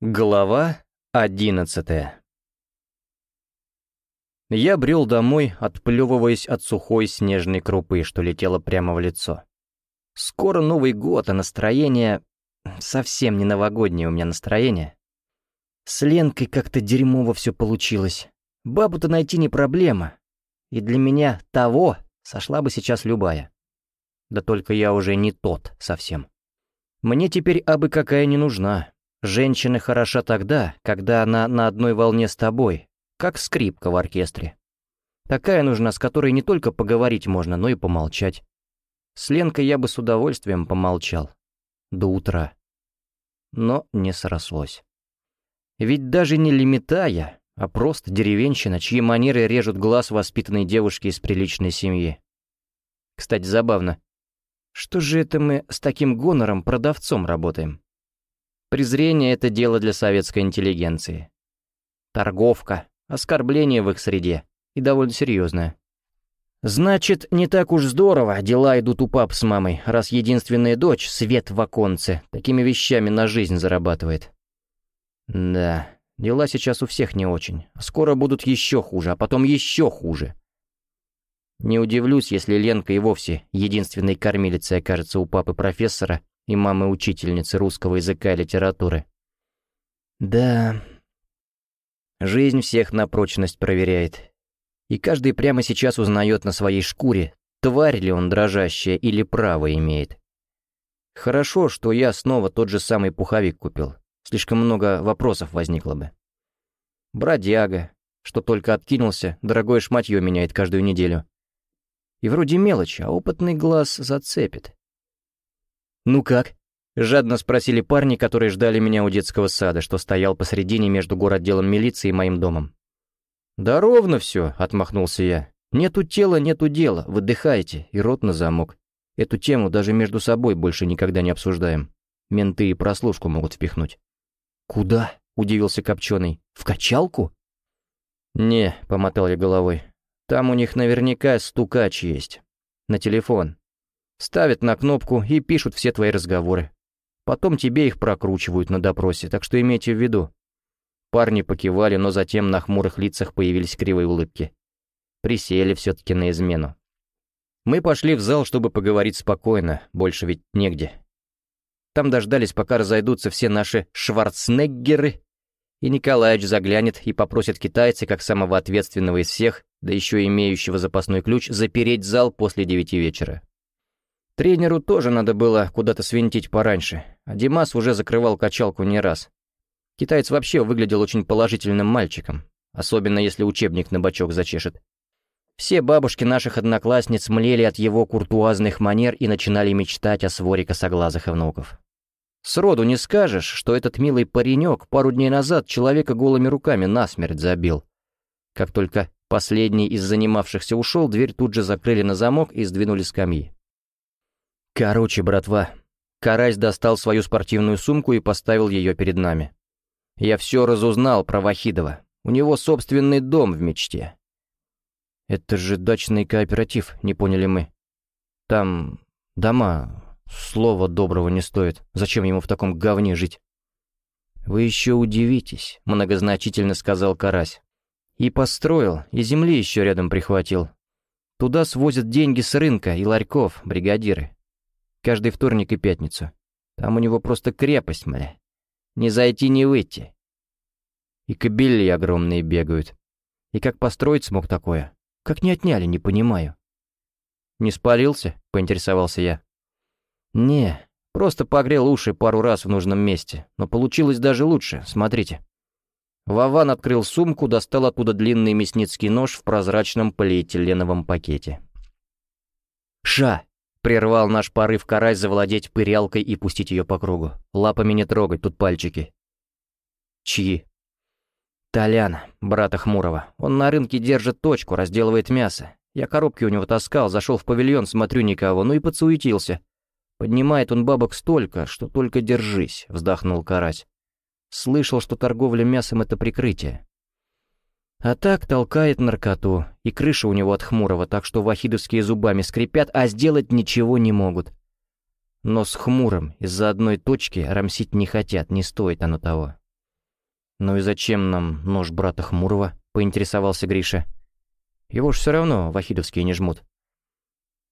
Глава одиннадцатая Я брел домой, отплевываясь от сухой снежной крупы, что летела прямо в лицо. Скоро Новый год, а настроение... Совсем не новогоднее у меня настроение. С Ленкой как-то дерьмово все получилось. Бабу-то найти не проблема. И для меня того сошла бы сейчас любая. Да только я уже не тот совсем. Мне теперь абы какая не нужна. Женщина хороша тогда, когда она на одной волне с тобой, как скрипка в оркестре. Такая нужна, с которой не только поговорить можно, но и помолчать. С Ленкой я бы с удовольствием помолчал. До утра. Но не срослось. Ведь даже не лимитая, а просто деревенщина, чьи манеры режут глаз воспитанной девушки из приличной семьи. Кстати, забавно. Что же это мы с таким гонором продавцом работаем? Презрение — это дело для советской интеллигенции. Торговка, оскорбление в их среде, и довольно серьезное. Значит, не так уж здорово дела идут у пап с мамой, раз единственная дочь, свет в оконце, такими вещами на жизнь зарабатывает. Да, дела сейчас у всех не очень. Скоро будут еще хуже, а потом еще хуже. Не удивлюсь, если Ленка и вовсе единственной кормилицей окажется у папы профессора и мамы учительницы русского языка и литературы. Да, жизнь всех на прочность проверяет. И каждый прямо сейчас узнает на своей шкуре, тварь ли он дрожащая или право имеет. Хорошо, что я снова тот же самый пуховик купил. Слишком много вопросов возникло бы. Бродяга, что только откинулся, дорогое шматье меняет каждую неделю. И вроде мелочь, а опытный глаз зацепит. «Ну как?» — жадно спросили парни, которые ждали меня у детского сада, что стоял посредине между городделом милиции и моим домом. «Да ровно все», — отмахнулся я. «Нету тела, нету дела, выдыхайте, и рот на замок. Эту тему даже между собой больше никогда не обсуждаем. Менты и прослушку могут впихнуть». «Куда?» — удивился Копченый. «В качалку?» «Не», — помотал я головой. «Там у них наверняка стукач есть. На телефон. Ставят на кнопку и пишут все твои разговоры. Потом тебе их прокручивают на допросе, так что имейте в виду. Парни покивали, но затем на хмурых лицах появились кривые улыбки. Присели все-таки на измену. Мы пошли в зал, чтобы поговорить спокойно, больше ведь негде. Там дождались, пока разойдутся все наши шварцнеггеры, и Николаевич заглянет и попросит китайца, как самого ответственного из всех, да еще имеющего запасной ключ, запереть зал после девяти вечера. Тренеру тоже надо было куда-то свинтить пораньше, а Димас уже закрывал качалку не раз. Китаец вообще выглядел очень положительным мальчиком, особенно если учебник на бочок зачешет. Все бабушки наших одноклассниц млели от его куртуазных манер и начинали мечтать о своре косоглазых внуков. Сроду не скажешь, что этот милый паренек пару дней назад человека голыми руками насмерть забил. Как только последний из занимавшихся ушел, дверь тут же закрыли на замок и сдвинули скамьи. Короче, братва, Карась достал свою спортивную сумку и поставил ее перед нами. Я все разузнал про Вахидова. У него собственный дом в мечте. Это же дачный кооператив, не поняли мы. Там дома, слова доброго не стоит. Зачем ему в таком говне жить? «Вы еще удивитесь», — многозначительно сказал Карась. «И построил, и земли еще рядом прихватил. Туда свозят деньги с рынка и ларьков, бригадиры. Каждый вторник и пятницу. Там у него просто крепость, мля. Не зайти, не выйти. И кобели огромные бегают. И как построить смог такое? Как не отняли, не понимаю. «Не спалился?» — поинтересовался я. «Не, просто погрел уши пару раз в нужном месте, но получилось даже лучше, смотрите». Вован открыл сумку, достал оттуда длинный мясницкий нож в прозрачном полиэтиленовом пакете. «Ша!» Прервал наш порыв карась завладеть пырялкой и пустить ее по кругу. Лапами не трогать, тут пальчики. Чьи? Толяна, брата Хмурого. Он на рынке держит точку, разделывает мясо. Я коробки у него таскал, зашел в павильон, смотрю никого, ну и подсуетился. Поднимает он бабок столько, что только держись, вздохнул карась. Слышал, что торговля мясом — это прикрытие. А так толкает наркоту, и крыша у него от хмурого, так что вахидовские зубами скрипят, а сделать ничего не могут. Но с хмурым из-за одной точки рамсить не хотят, не стоит оно того. «Ну и зачем нам нож брата Хмурого?» — поинтересовался Гриша. «Его ж все равно вахидовские не жмут».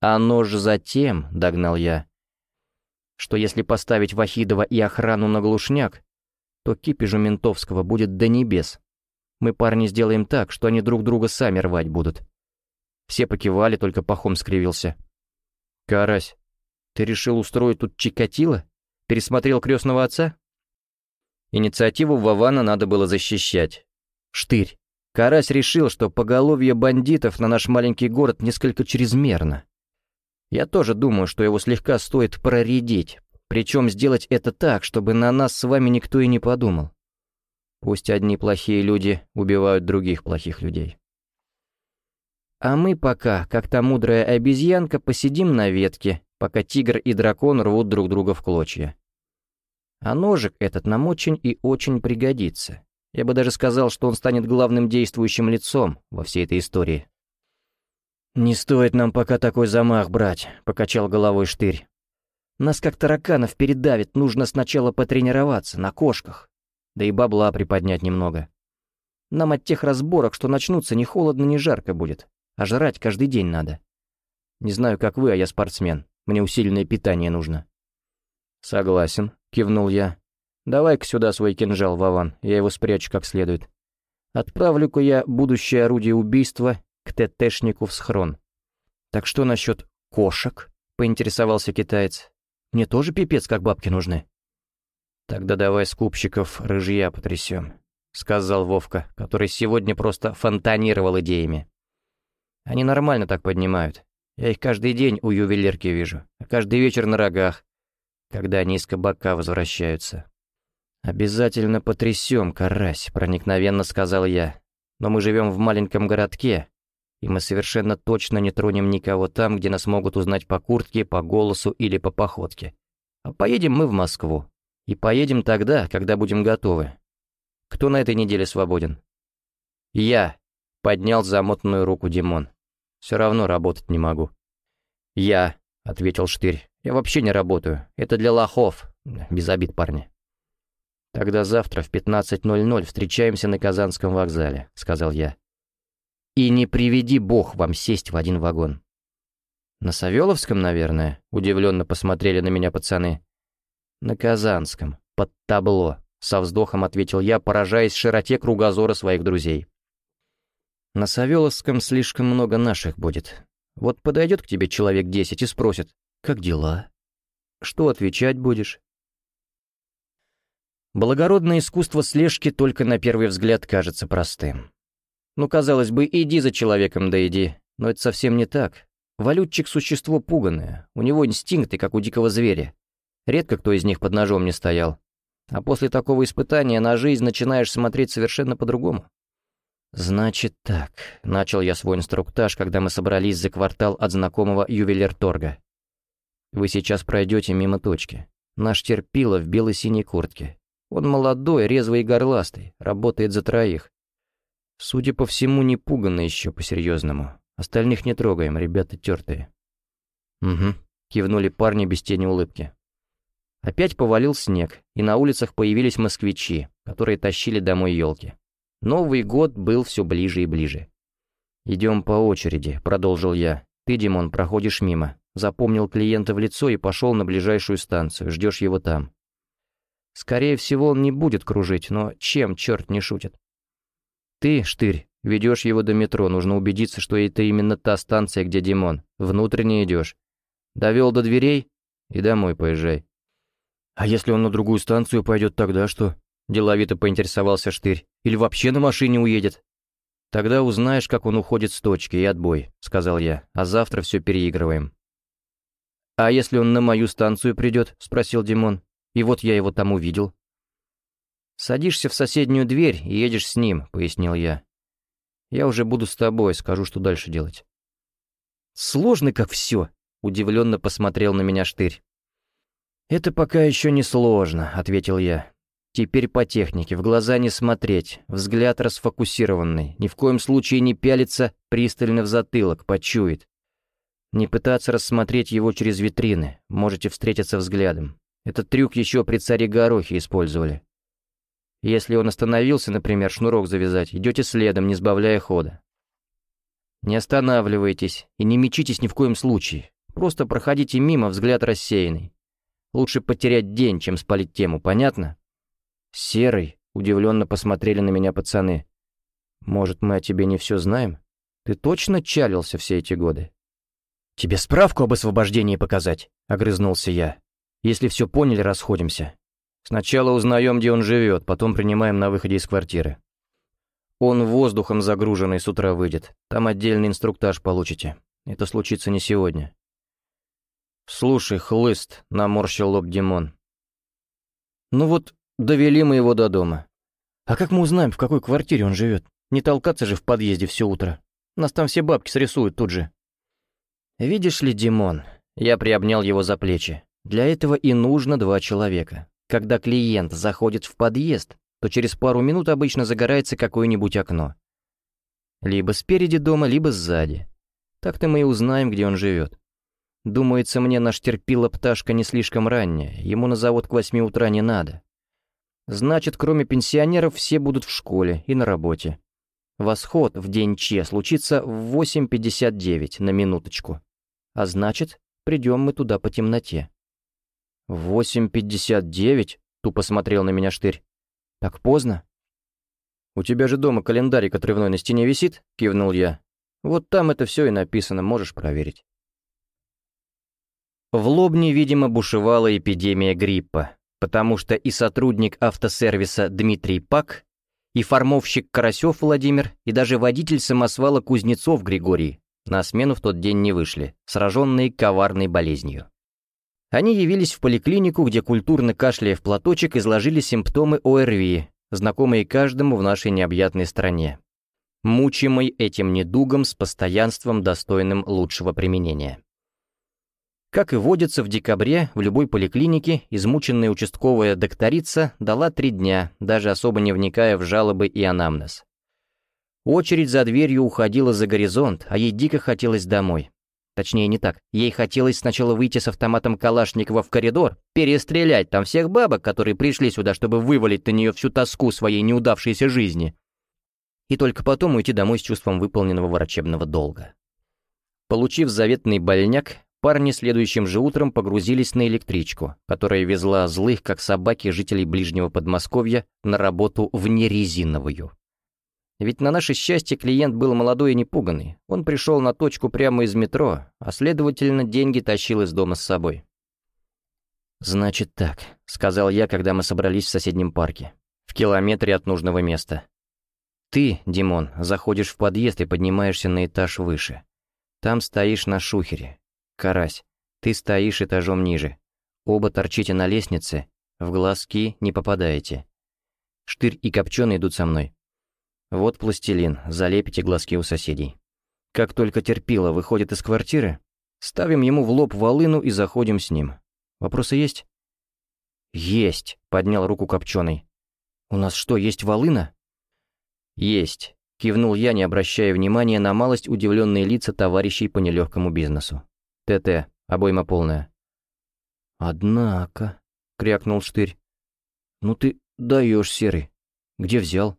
«А нож затем», — догнал я, — «что если поставить Вахидова и охрану на глушняк, то кипежу ментовского будет до небес. Мы парни сделаем так, что они друг друга сами рвать будут». Все покивали, только Пахом скривился. «Карась, ты решил устроить тут Чикатило? Пересмотрел крестного отца?» Инициативу Вавана надо было защищать. Штырь. Карась решил, что поголовье бандитов на наш маленький город несколько чрезмерно. Я тоже думаю, что его слегка стоит проредить, причем сделать это так, чтобы на нас с вами никто и не подумал. Пусть одни плохие люди убивают других плохих людей. А мы пока, как та мудрая обезьянка, посидим на ветке, пока тигр и дракон рвут друг друга в клочья. А ножик этот нам очень и очень пригодится. Я бы даже сказал, что он станет главным действующим лицом во всей этой истории. «Не стоит нам пока такой замах брать», — покачал головой Штырь. «Нас как тараканов передавит, нужно сначала потренироваться, на кошках. Да и бабла приподнять немного. Нам от тех разборок, что начнутся, ни холодно, ни жарко будет а жрать каждый день надо. Не знаю, как вы, а я спортсмен. Мне усиленное питание нужно». «Согласен», — кивнул я. «Давай-ка сюда свой кинжал, Вован, я его спрячу как следует. Отправлю-ка я будущее орудие убийства к ТТшнику в схрон». «Так что насчет кошек?» — поинтересовался китаец. «Мне тоже пипец, как бабки нужны». «Тогда давай скупщиков рыжья потрясем», — сказал Вовка, который сегодня просто фонтанировал идеями. Они нормально так поднимают. Я их каждый день у ювелирки вижу, а каждый вечер на рогах, когда они из кабака возвращаются. «Обязательно потрясем, карась», — проникновенно сказал я. «Но мы живем в маленьком городке, и мы совершенно точно не тронем никого там, где нас могут узнать по куртке, по голосу или по походке. А поедем мы в Москву. И поедем тогда, когда будем готовы. Кто на этой неделе свободен?» «Я», — поднял замотанную руку Димон. Все равно работать не могу». «Я», — ответил Штырь, — «я вообще не работаю. Это для лохов. Без обид, парни». «Тогда завтра в 15.00 встречаемся на Казанском вокзале», — сказал я. «И не приведи бог вам сесть в один вагон». «На Савеловском, наверное?» — удивленно посмотрели на меня пацаны. «На Казанском, под табло», — со вздохом ответил я, поражаясь широте кругозора своих друзей. На Савеловском слишком много наших будет. Вот подойдет к тебе человек десять и спросит, как дела? Что отвечать будешь? Благородное искусство слежки только на первый взгляд кажется простым. Ну, казалось бы, иди за человеком, да иди. Но это совсем не так. Валютчик — существо пуганное. У него инстинкты, как у дикого зверя. Редко кто из них под ножом не стоял. А после такого испытания на жизнь начинаешь смотреть совершенно по-другому. «Значит так», — начал я свой инструктаж, когда мы собрались за квартал от знакомого ювелирторга. «Вы сейчас пройдете мимо точки. Наш терпила в бело-синей куртке. Он молодой, резвый и горластый, работает за троих. Судя по всему, не пугано еще по-серьезному. Остальных не трогаем, ребята тертые». «Угу», — кивнули парни без тени улыбки. Опять повалил снег, и на улицах появились москвичи, которые тащили домой елки. Новый год был все ближе и ближе. «Идем по очереди», — продолжил я. «Ты, Димон, проходишь мимо. Запомнил клиента в лицо и пошел на ближайшую станцию. Ждешь его там». Скорее всего, он не будет кружить, но чем черт не шутит? Ты, Штырь, ведешь его до метро, нужно убедиться, что это именно та станция, где Димон. Внутренне идешь. Довел до дверей и домой поезжай. А если он на другую станцию пойдет, тогда что? Деловито поинтересовался Штырь. «Или вообще на машине уедет?» «Тогда узнаешь, как он уходит с точки, и отбой», — сказал я. «А завтра все переигрываем». «А если он на мою станцию придет?» — спросил Димон. «И вот я его там увидел». «Садишься в соседнюю дверь и едешь с ним», — пояснил я. «Я уже буду с тобой, скажу, что дальше делать». «Сложно как все», — удивленно посмотрел на меня Штырь. «Это пока еще не сложно», — ответил я. Теперь по технике, в глаза не смотреть, взгляд расфокусированный, ни в коем случае не пялиться пристально в затылок, почует. Не пытаться рассмотреть его через витрины, можете встретиться взглядом. Этот трюк еще при царе Горохе использовали. Если он остановился, например, шнурок завязать, идете следом, не сбавляя хода. Не останавливайтесь и не мечитесь ни в коем случае. Просто проходите мимо, взгляд рассеянный. Лучше потерять день, чем спалить тему, понятно? Серый, удивленно посмотрели на меня пацаны. Может, мы о тебе не все знаем? Ты точно чалился все эти годы? Тебе справку об освобождении показать? Огрызнулся я. Если все поняли, расходимся. Сначала узнаем, где он живет, потом принимаем на выходе из квартиры. Он воздухом загруженный с утра выйдет. Там отдельный инструктаж получите. Это случится не сегодня. «Слушай, хлыст», — наморщил лоб Димон. «Ну вот, довели мы его до дома. А как мы узнаем, в какой квартире он живет? Не толкаться же в подъезде все утро. Нас там все бабки срисуют тут же». «Видишь ли, Димон...» Я приобнял его за плечи. «Для этого и нужно два человека. Когда клиент заходит в подъезд, то через пару минут обычно загорается какое-нибудь окно. Либо спереди дома, либо сзади. Так-то мы и узнаем, где он живет. Думается мне, наш терпила пташка не слишком ранняя, ему на завод к восьми утра не надо. Значит, кроме пенсионеров, все будут в школе и на работе. Восход в день Че случится в 8.59 на минуточку. А значит, придем мы туда по темноте. «Восемь пятьдесят девять?» — тупо смотрел на меня штырь. «Так поздно?» «У тебя же дома календарик отрывной на стене висит?» — кивнул я. «Вот там это все и написано, можешь проверить». В Лобне, видимо, бушевала эпидемия гриппа, потому что и сотрудник автосервиса Дмитрий Пак, и формовщик Карасев Владимир, и даже водитель самосвала Кузнецов Григорий на смену в тот день не вышли, сраженные коварной болезнью. Они явились в поликлинику, где культурно кашляя в платочек изложили симптомы ОРВИ, знакомые каждому в нашей необъятной стране. Мучимый этим недугом с постоянством, достойным лучшего применения. Как и водится в декабре, в любой поликлинике измученная участковая докторица дала три дня, даже особо не вникая в жалобы и анамнез. Очередь за дверью уходила за горизонт, а ей дико хотелось домой. Точнее, не так. Ей хотелось сначала выйти с автоматом Калашникова в коридор, перестрелять там всех бабок, которые пришли сюда, чтобы вывалить на нее всю тоску своей неудавшейся жизни. И только потом уйти домой с чувством выполненного врачебного долга. Получив заветный больняк, парни следующим же утром погрузились на электричку, которая везла злых, как собаки, жителей ближнего Подмосковья на работу в нерезиновую. Ведь на наше счастье клиент был молодой и непуганный. Он пришел на точку прямо из метро, а следовательно, деньги тащил из дома с собой. «Значит так», — сказал я, когда мы собрались в соседнем парке, в километре от нужного места. «Ты, Димон, заходишь в подъезд и поднимаешься на этаж выше. Там стоишь на шухере. Карась, ты стоишь этажом ниже. Оба торчите на лестнице, в глазки не попадаете. Штырь и Копченый идут со мной. Вот пластилин, залепите глазки у соседей. Как только терпила выходит из квартиры, ставим ему в лоб волыну и заходим с ним. Вопросы есть? Есть, поднял руку Копченый. У нас что, есть волына? Есть, кивнул я, не обращая внимания на малость удивленные лица товарищей по нелегкому бизнесу. ТТ, обойма полная. «Однако», — крякнул Штырь, — «ну ты даешь, Серый. Где взял?»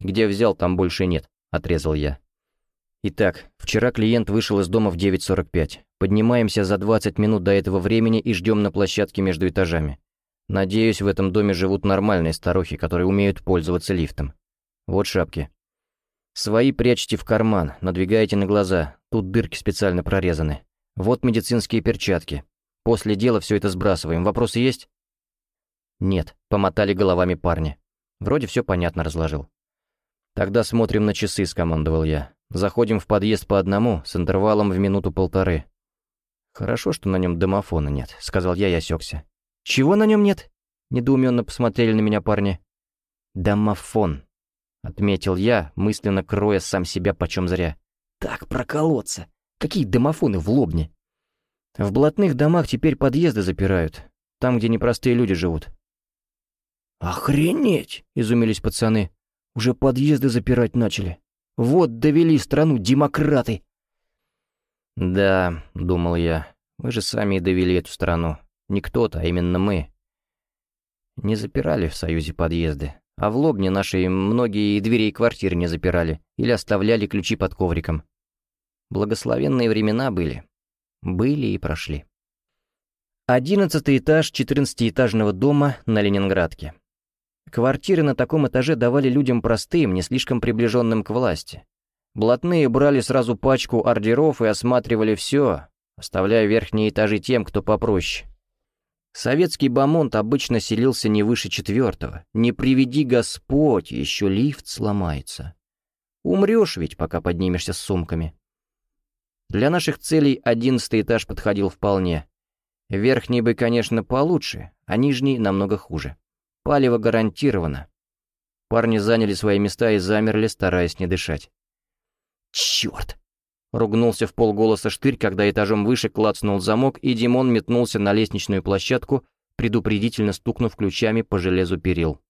«Где взял, там больше нет», — отрезал я. Итак, вчера клиент вышел из дома в 9.45. Поднимаемся за 20 минут до этого времени и ждем на площадке между этажами. Надеюсь, в этом доме живут нормальные старухи, которые умеют пользоваться лифтом. Вот шапки. Свои прячьте в карман, надвигайте на глаза, тут дырки специально прорезаны. Вот медицинские перчатки. После дела все это сбрасываем. Вопросы есть? Нет, помотали головами парни. Вроде все понятно разложил. «Тогда смотрим на часы», — скомандовал я. «Заходим в подъезд по одному, с интервалом в минуту-полторы». «Хорошо, что на нем домофона нет», — сказал я и осекся. «Чего на нем нет?» — недоуменно посмотрели на меня парни. «Домофон», — отметил я, мысленно кроя сам себя почем зря. «Так проколоться! Какие домофоны в Лобне?» «В блатных домах теперь подъезды запирают, там, где непростые люди живут». «Охренеть!» — изумились пацаны. Уже подъезды запирать начали. Вот довели страну демократы. Да, думал я, мы же сами и довели эту страну. Не кто-то, а именно мы. Не запирали в Союзе подъезды, а в Лобне наши многие дверей квартиры не запирали или оставляли ключи под ковриком. Благословенные времена были. Были и прошли. Одиннадцатый этаж четырнадцатиэтажного дома на Ленинградке. Квартиры на таком этаже давали людям простым, не слишком приближенным к власти. Блатные брали сразу пачку ордеров и осматривали все, оставляя верхние этажи тем, кто попроще. Советский бомонд обычно селился не выше четвертого. Не приведи Господь, еще лифт сломается. Умрешь ведь, пока поднимешься с сумками. Для наших целей одиннадцатый этаж подходил вполне. Верхний бы, конечно, получше, а нижний намного хуже. Палево гарантировано. Парни заняли свои места и замерли, стараясь не дышать. «Черт!» — ругнулся в полголоса штырь, когда этажом выше клацнул замок, и Димон метнулся на лестничную площадку, предупредительно стукнув ключами по железу перил.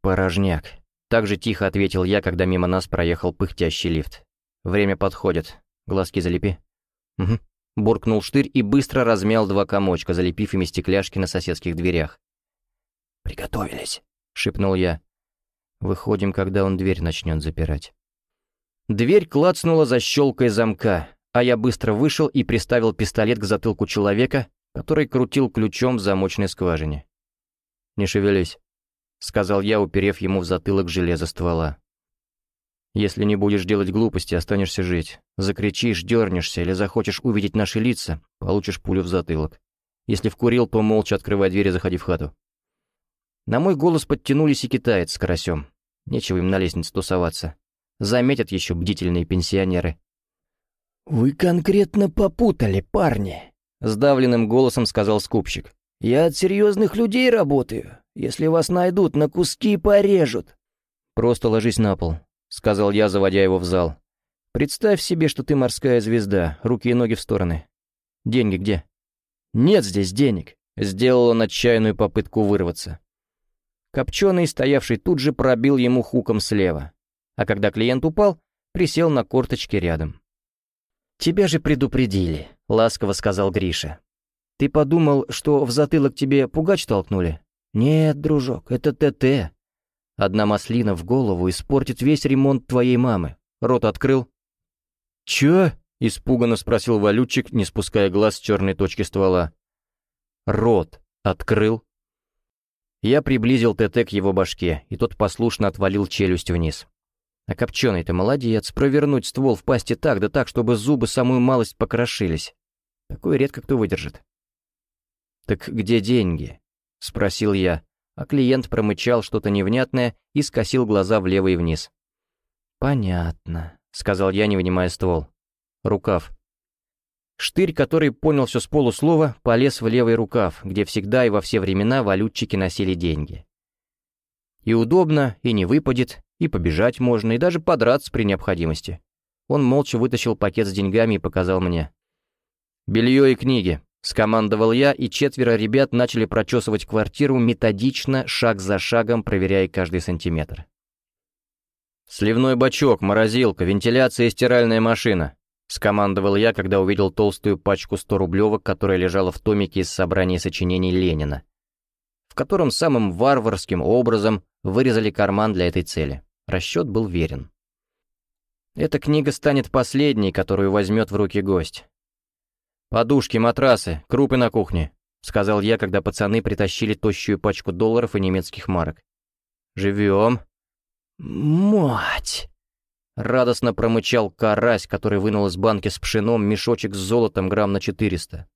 «Порожняк», — так же тихо ответил я, когда мимо нас проехал пыхтящий лифт. «Время подходит. Глазки залепи». «Угу», — буркнул штырь и быстро размял два комочка, залепив ими стекляшки на соседских дверях. «Приготовились», — шепнул я. «Выходим, когда он дверь начнет запирать». Дверь клацнула за щелкой замка, а я быстро вышел и приставил пистолет к затылку человека, который крутил ключом в замочной скважине. «Не шевелись», — сказал я, уперев ему в затылок железо ствола. «Если не будешь делать глупости, останешься жить. Закричишь, дернешься или захочешь увидеть наши лица, получишь пулю в затылок. Если вкурил, то молча открывай дверь и заходи в хату». На мой голос подтянулись и китаец с карасем. Нечего им на лестнице тусоваться. Заметят еще бдительные пенсионеры. «Вы конкретно попутали, парни», — сдавленным голосом сказал скупщик. «Я от серьезных людей работаю. Если вас найдут, на куски порежут». «Просто ложись на пол», — сказал я, заводя его в зал. «Представь себе, что ты морская звезда, руки и ноги в стороны. Деньги где?» «Нет здесь денег», — сделал он отчаянную попытку вырваться. Копченый, стоявший тут же, пробил ему хуком слева, а когда клиент упал, присел на корточки рядом. «Тебя же предупредили», — ласково сказал Гриша. «Ты подумал, что в затылок тебе пугач толкнули?» «Нет, дружок, это ТТ. Одна маслина в голову испортит весь ремонт твоей мамы. Рот открыл?» «Чё?» — испуганно спросил валютчик, не спуская глаз с черной точки ствола. «Рот открыл?» Я приблизил ТТ к его башке, и тот послушно отвалил челюсть вниз. А Копченый-то молодец, провернуть ствол в пасти так, да так, чтобы зубы самую малость покрошились. Такое редко кто выдержит. «Так где деньги?» — спросил я, а клиент промычал что-то невнятное и скосил глаза влево и вниз. «Понятно», — сказал я, не вынимая ствол. «Рукав». Штырь, который понял все с полуслова, полез в левый рукав, где всегда и во все времена валютчики носили деньги. И удобно, и не выпадет, и побежать можно, и даже подраться при необходимости. Он молча вытащил пакет с деньгами и показал мне. «Белье и книги», — скомандовал я, и четверо ребят начали прочесывать квартиру методично, шаг за шагом, проверяя каждый сантиметр. «Сливной бачок, морозилка, вентиляция и стиральная машина», — скомандовал я, когда увидел толстую пачку 100-рублевок, которая лежала в томике из собрания сочинений Ленина, в котором самым варварским образом вырезали карман для этой цели. Расчет был верен. Эта книга станет последней, которую возьмет в руки гость. «Подушки, матрасы, крупы на кухне», — сказал я, когда пацаны притащили тощую пачку долларов и немецких марок. «Живем». «Мать!» Радостно промычал карась, который вынул из банки с пшеном мешочек с золотом грамм на 400.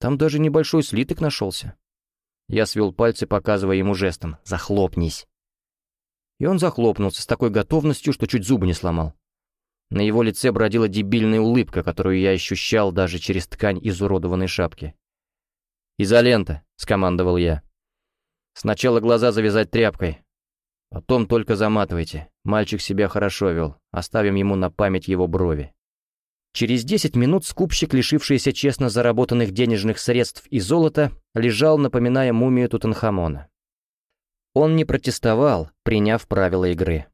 Там даже небольшой слиток нашелся. Я свел пальцы, показывая ему жестом «Захлопнись». И он захлопнулся с такой готовностью, что чуть зубы не сломал. На его лице бродила дебильная улыбка, которую я ощущал даже через ткань изуродованной шапки. «Изолента», — скомандовал я. «Сначала глаза завязать тряпкой, Потом только заматывайте. Мальчик себя хорошо вел. Оставим ему на память его брови. Через десять минут скупщик, лишившийся честно заработанных денежных средств и золота, лежал, напоминая мумию Тутанхамона. Он не протестовал, приняв правила игры.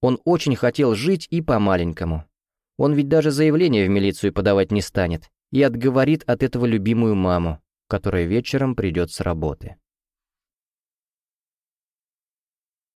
Он очень хотел жить и по-маленькому. Он ведь даже заявление в милицию подавать не станет и отговорит от этого любимую маму, которая вечером придет с работы.